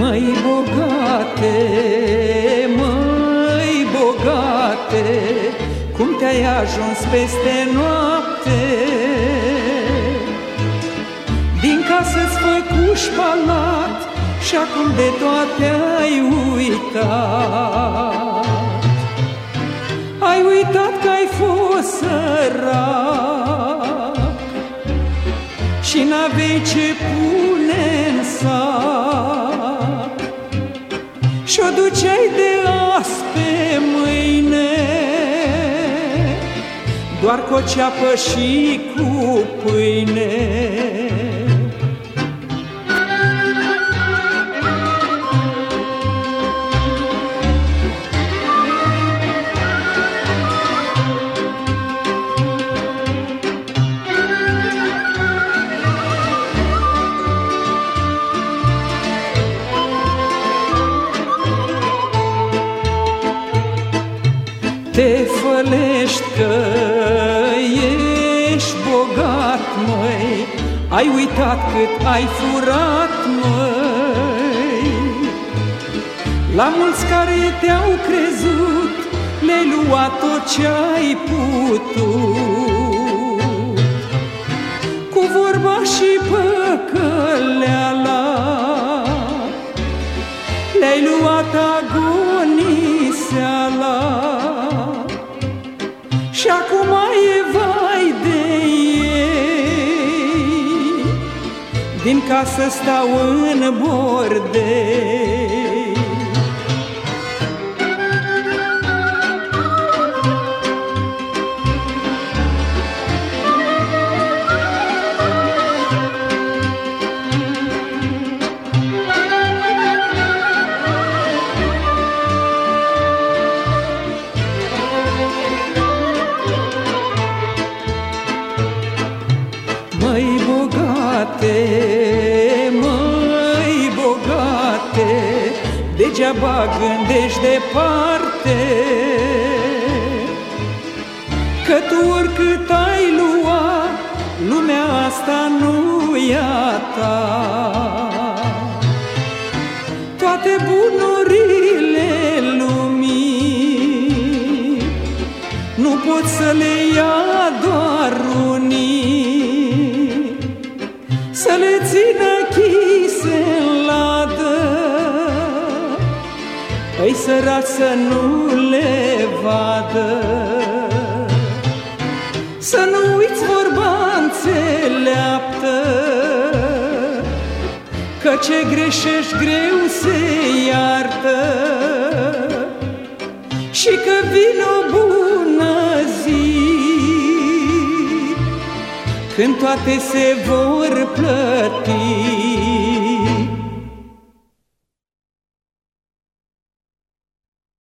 Mai bogate, mai bogate, Cum te-ai ajuns peste noapte? Din casă-ți făcuși palat Și acum de toate ai uitat Ai uitat că ai fost sărac Și n-avei ce pune în sac duceai de as pe mâine. Doar cu o ceapă și cu pâine Te fălești că ești bogat, măi. Ai uitat cât ai furat, măi. La mulți care te-au crezut Le-ai luat tot ce-ai putut Din casă stau în bordei Degeaba gândești departe. Că tu oricât ai lua, lumea asta nu e a ta. Toate bunurile lumii Nu pot să le ia doar unii. Să le țină chise săraci să nu le vadă. Să nu uiți vorba înțeleaptă Că ce greșești greu se iartă. Și că vine o bună zi Când toate se vor plăti